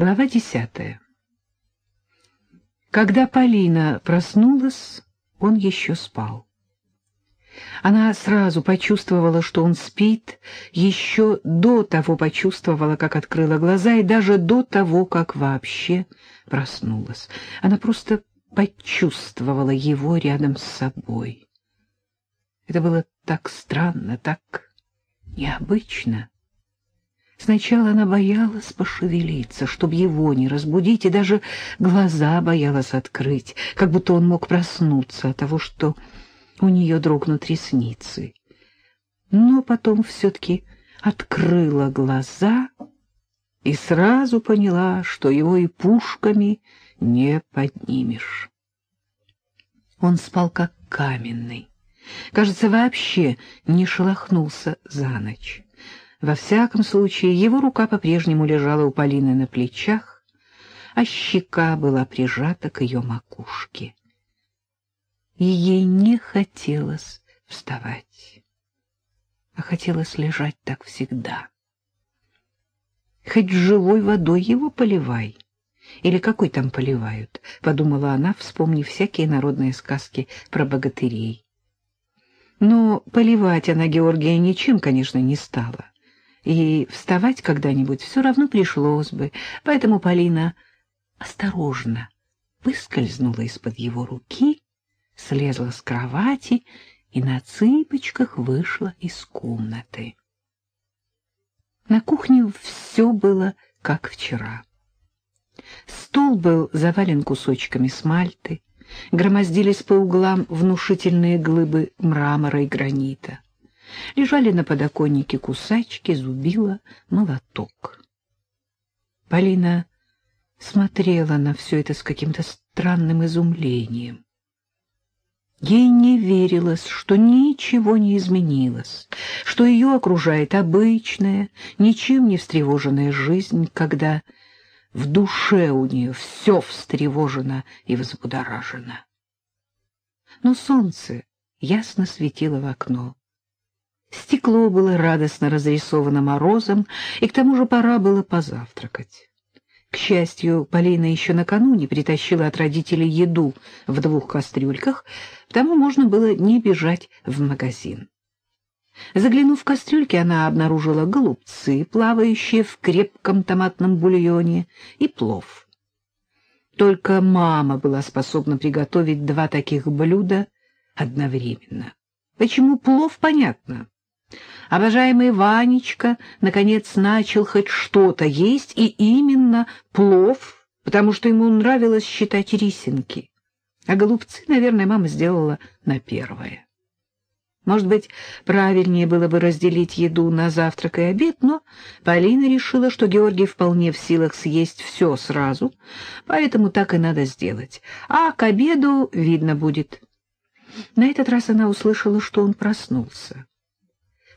Глава десятая. Когда Полина проснулась, он еще спал. Она сразу почувствовала, что он спит, еще до того почувствовала, как открыла глаза, и даже до того, как вообще проснулась. Она просто почувствовала его рядом с собой. Это было так странно, так необычно. Сначала она боялась пошевелиться, чтобы его не разбудить, и даже глаза боялась открыть, как будто он мог проснуться от того, что у нее дрогнут ресницы. Но потом все-таки открыла глаза и сразу поняла, что его и пушками не поднимешь. Он спал как каменный. Кажется, вообще не шелохнулся за ночь. Во всяком случае, его рука по-прежнему лежала у Полины на плечах, а щека была прижата к ее макушке. И ей не хотелось вставать, а хотелось лежать так всегда. Хоть живой водой его поливай, или какой там поливают, — подумала она, вспомнив всякие народные сказки про богатырей. Но поливать она Георгия ничем, конечно, не стала и вставать когда-нибудь все равно пришлось бы, поэтому Полина осторожно выскользнула из-под его руки, слезла с кровати и на цыпочках вышла из комнаты. На кухне все было как вчера. Стол был завален кусочками смальты, громоздились по углам внушительные глыбы мрамора и гранита. Лежали на подоконнике кусачки, зубила, молоток. Полина смотрела на все это с каким-то странным изумлением. Ей не верилось, что ничего не изменилось, что ее окружает обычная, ничем не встревоженная жизнь, когда в душе у нее все встревожено и взбудоражено. Но солнце ясно светило в окно. Стекло было радостно разрисовано морозом, и к тому же пора было позавтракать. К счастью, Полина еще накануне притащила от родителей еду в двух кастрюльках, потому можно было не бежать в магазин. Заглянув в кастрюльки, она обнаружила голубцы, плавающие в крепком томатном бульоне, и плов. Только мама была способна приготовить два таких блюда одновременно. Почему плов, понятно. Обожаемый Ванечка, наконец, начал хоть что-то есть, и именно плов, потому что ему нравилось считать рисинки. А голубцы, наверное, мама сделала на первое. Может быть, правильнее было бы разделить еду на завтрак и обед, но Полина решила, что Георгий вполне в силах съесть все сразу, поэтому так и надо сделать. А к обеду видно будет. На этот раз она услышала, что он проснулся.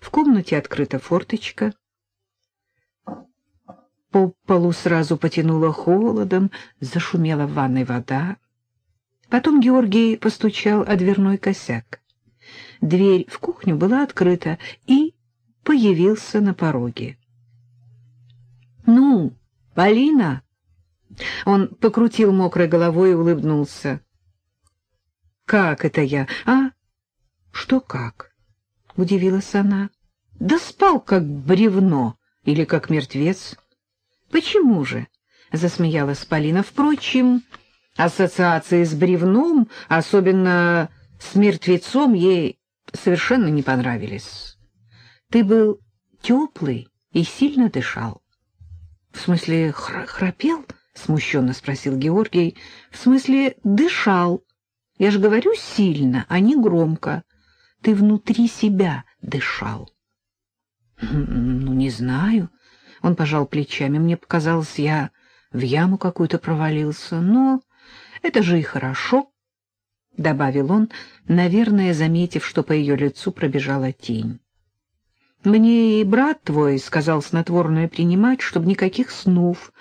В комнате открыта форточка. По полу сразу потянуло холодом, зашумела в ванной вода. Потом Георгий постучал о дверной косяк. Дверь в кухню была открыта, и появился на пороге. «Ну, Полина!» Он покрутил мокрой головой и улыбнулся. «Как это я? А? Что как?» — удивилась она. — Да спал, как бревно или как мертвец. — Почему же? — засмеялась Полина. — Впрочем, ассоциации с бревном, особенно с мертвецом, ей совершенно не понравились. Ты был теплый и сильно дышал. — В смысле, хр храпел? — смущенно спросил Георгий. — В смысле, дышал. Я же говорю сильно, а не громко ты внутри себя дышал. Ну, не знаю. Он пожал плечами. Мне показалось, я в яму какую-то провалился. Но это же и хорошо, — добавил он, наверное, заметив, что по ее лицу пробежала тень. Мне и брат твой сказал снотворное принимать, чтобы никаких снов.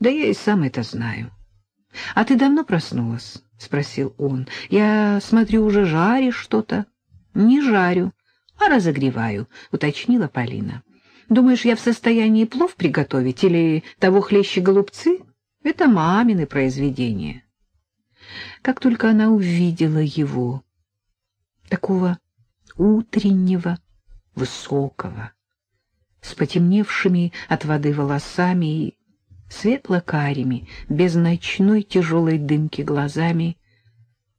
Да я и сам это знаю. — А ты давно проснулась? — спросил он. — Я смотрю, уже жаришь что-то. — Не жарю, а разогреваю, — уточнила Полина. Думаешь, я в состоянии плов приготовить или того хлеще голубцы? Это мамины произведения. Как только она увидела его, такого утреннего, высокого, с потемневшими от воды волосами и светло-карими, без ночной тяжелой дымки глазами,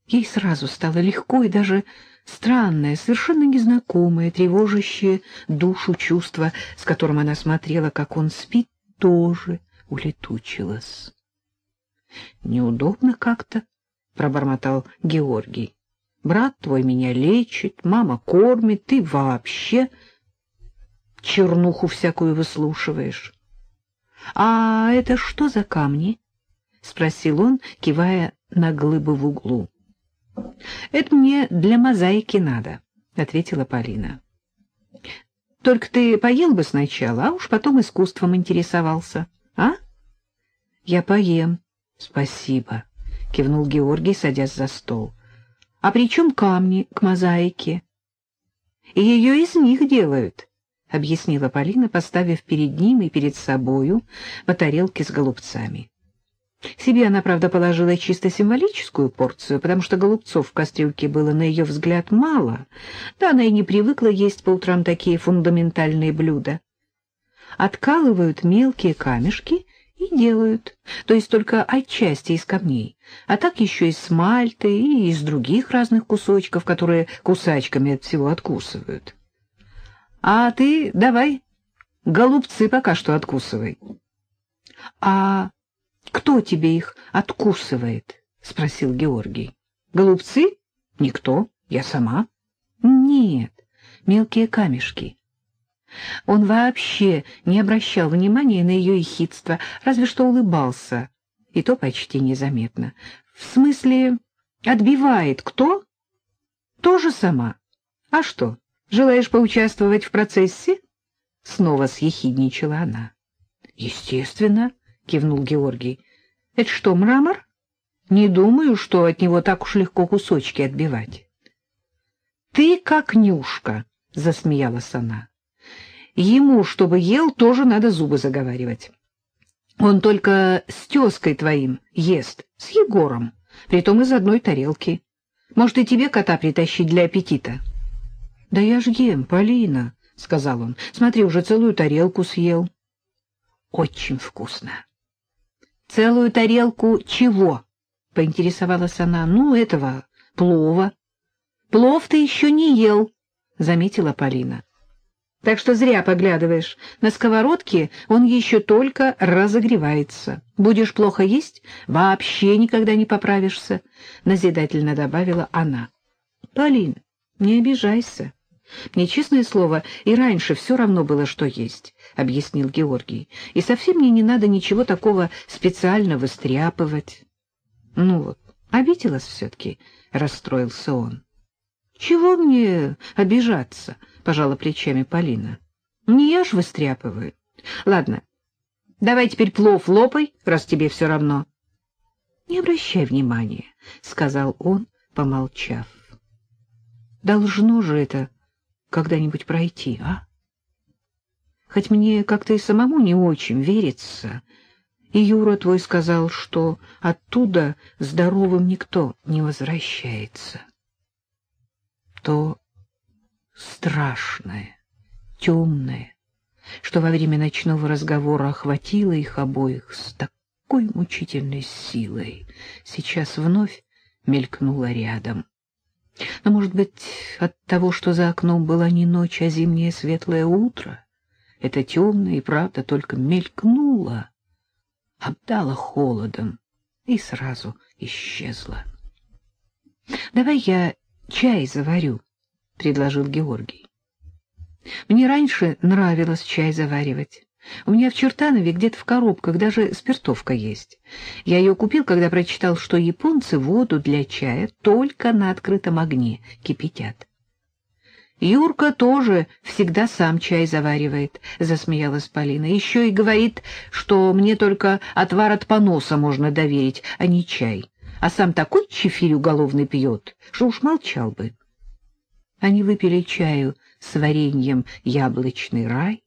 ей сразу стало легко и даже странное, совершенно незнакомое, тревожащее душу чувство, с которым она смотрела, как он спит, тоже улетучилось. «Неудобно как-то», — пробормотал Георгий. «Брат твой меня лечит, мама кормит, ты вообще чернуху всякую выслушиваешь». «А это что за камни?» — спросил он, кивая на глыбы в углу. «Это мне для мозаики надо», — ответила Полина. «Только ты поел бы сначала, а уж потом искусством интересовался, а?» «Я поем, спасибо», — кивнул Георгий, садясь за стол. «А при чем камни к мозаике?» «И ее из них делают», — объяснила Полина, поставив перед ним и перед собою по тарелке с голубцами. Себе она, правда, положила чисто символическую порцию, потому что голубцов в кастрюльке было, на ее взгляд, мало, да она и не привыкла есть по утрам такие фундаментальные блюда. Откалывают мелкие камешки и делают, то есть только отчасти из камней, а так еще из смальты и из других разных кусочков, которые кусачками от всего откусывают. А ты давай голубцы пока что откусывай. — А кто тебе их откусывает? — спросил Георгий. — Голубцы? Никто. Я сама. — Нет, мелкие камешки. Он вообще не обращал внимания на ее ехидство, разве что улыбался, и то почти незаметно. В смысле, отбивает кто? Тоже сама. А что, желаешь поучаствовать в процессе? Снова съехидничала она. Естественно, кивнул Георгий. Это что, мрамор? Не думаю, что от него так уж легко кусочки отбивать. Ты как Нюшка, засмеялась она. Ему, чтобы ел, тоже надо зубы заговаривать. Он только с тезкой твоим ест, с Егором, притом из одной тарелки. Может, и тебе кота притащить для аппетита? — Да я ж ем, Полина, — сказал он. — Смотри, уже целую тарелку съел. — Очень вкусно. — Целую тарелку чего? — поинтересовалась она. — Ну, этого, плова. — Плов ты еще не ел, — заметила Полина. Так что зря поглядываешь. На сковородке он еще только разогревается. Будешь плохо есть, вообще никогда не поправишься, — назидательно добавила она. — Полин, не обижайся. Мне, честное слово, и раньше все равно было, что есть, — объяснил Георгий. И совсем мне не надо ничего такого специально выстряпывать. Ну вот, обиделась все-таки, — расстроился он. — Чего мне обижаться? — пожала плечами Полина. — Не я ж выстряпываю. Ладно, давай теперь плов лопай, раз тебе все равно. — Не обращай внимания, — сказал он, помолчав. — Должно же это когда-нибудь пройти, а? Хоть мне как-то и самому не очень верится, и Юра твой сказал, что оттуда здоровым никто не возвращается. То страшное, темное, что во время ночного разговора охватило их обоих с такой мучительной силой, сейчас вновь мелькнуло рядом. Но, может быть, от того, что за окном была не ночь, а зимнее светлое утро, это темное и правда только мелькнуло, обдало холодом и сразу исчезло. — Давай я чай заварю, — предложил Георгий. Мне раньше нравилось чай заваривать. У меня в Чертанове где-то в коробках даже спиртовка есть. Я ее купил, когда прочитал, что японцы воду для чая только на открытом огне кипятят. Юрка тоже всегда сам чай заваривает, — засмеялась Полина. Еще и говорит, что мне только отвар от поноса можно доверить, а не чай. А сам такой чефирь уголовный пьет, что уж молчал бы. Они выпили чаю с вареньем «Яблочный рай»,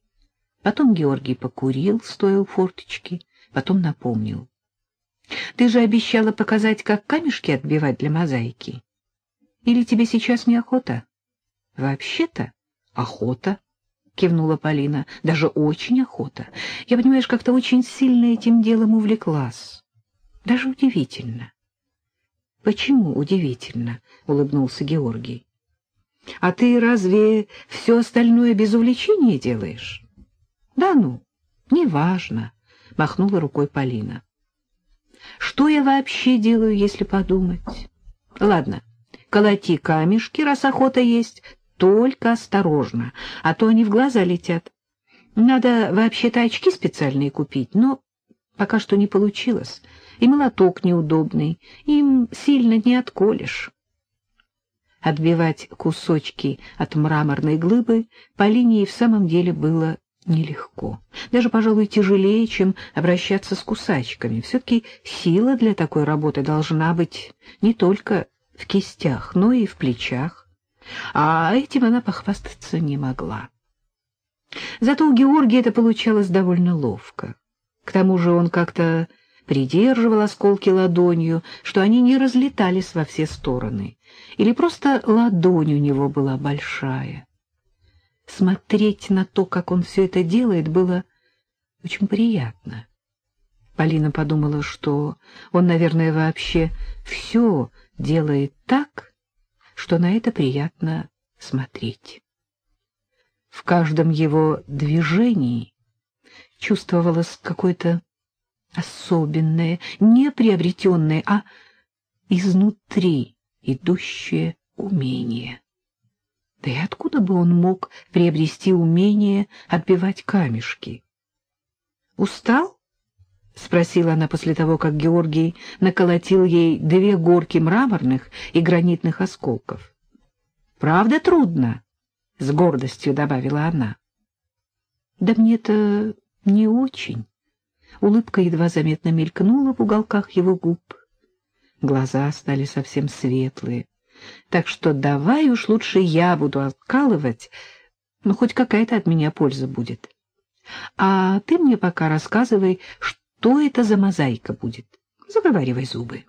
Потом Георгий покурил, стоя у форточки, потом напомнил. — Ты же обещала показать, как камешки отбивать для мозаики. Или тебе сейчас неохота? — Вообще-то охота, — кивнула Полина, — даже очень охота. Я, понимаешь, как-то очень сильно этим делом увлеклась. Даже удивительно. — Почему удивительно? — улыбнулся Георгий. — А ты разве все остальное без увлечения делаешь? — Да ну, неважно, — махнула рукой Полина. — Что я вообще делаю, если подумать? Ладно, колоти камешки, раз охота есть, только осторожно, а то они в глаза летят. Надо вообще-то очки специальные купить, но пока что не получилось, и молоток неудобный, им сильно не отколешь. Отбивать кусочки от мраморной глыбы по линии в самом деле было нелегко. Даже, пожалуй, тяжелее, чем обращаться с кусачками. Все-таки сила для такой работы должна быть не только в кистях, но и в плечах. А этим она похвастаться не могла. Зато у Георгия это получалось довольно ловко. К тому же он как-то придерживал осколки ладонью, что они не разлетались во все стороны. Или просто ладонь у него была большая. Смотреть на то, как он все это делает, было очень приятно. Полина подумала, что он, наверное, вообще все делает так, что на это приятно смотреть. В каждом его движении чувствовалось какое-то особенное, не приобретенное, а изнутри идущее умение. Да и откуда бы он мог приобрести умение отбивать камешки? «Устал?» — спросила она после того, как Георгий наколотил ей две горки мраморных и гранитных осколков. «Правда трудно?» — с гордостью добавила она. «Да мне-то не очень». Улыбка едва заметно мелькнула в уголках его губ. Глаза стали совсем светлые. Так что давай уж лучше я буду откалывать, ну, хоть какая-то от меня польза будет. А ты мне пока рассказывай, что это за мозаика будет. Заговаривай зубы.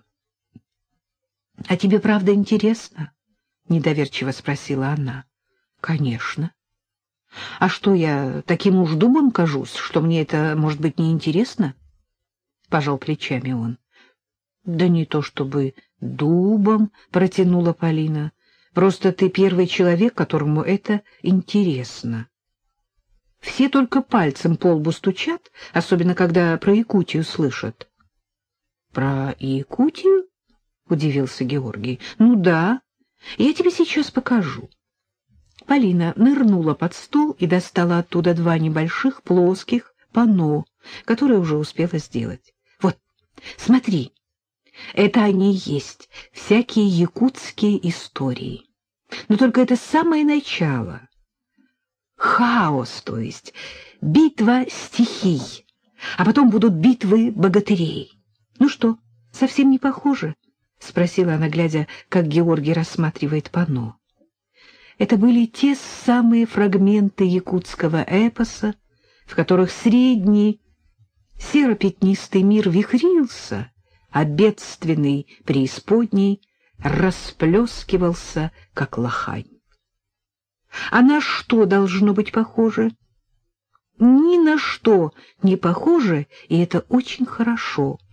— А тебе правда интересно? — недоверчиво спросила она. — Конечно. — А что, я таким уж дубом кажусь, что мне это, может быть, неинтересно? — пожал плечами он. — Да не то чтобы дубом, — протянула Полина. — Просто ты первый человек, которому это интересно. Все только пальцем по лбу стучат, особенно когда про Якутию слышат. — Про Якутию? — удивился Георгий. — Ну да, я тебе сейчас покажу. Полина нырнула под стол и достала оттуда два небольших плоских панно, которые уже успела сделать. — Вот, смотри. Это они есть, всякие якутские истории. Но только это самое начало. Хаос, то есть, битва стихий, а потом будут битвы богатырей. Ну что, совсем не похоже? — спросила она, глядя, как Георгий рассматривает панно. Это были те самые фрагменты якутского эпоса, в которых средний серо-пятнистый мир вихрился, а бедственный преисподней расплескивался, как лохань. А на что должно быть похоже? Ни на что не похоже, и это очень хорошо —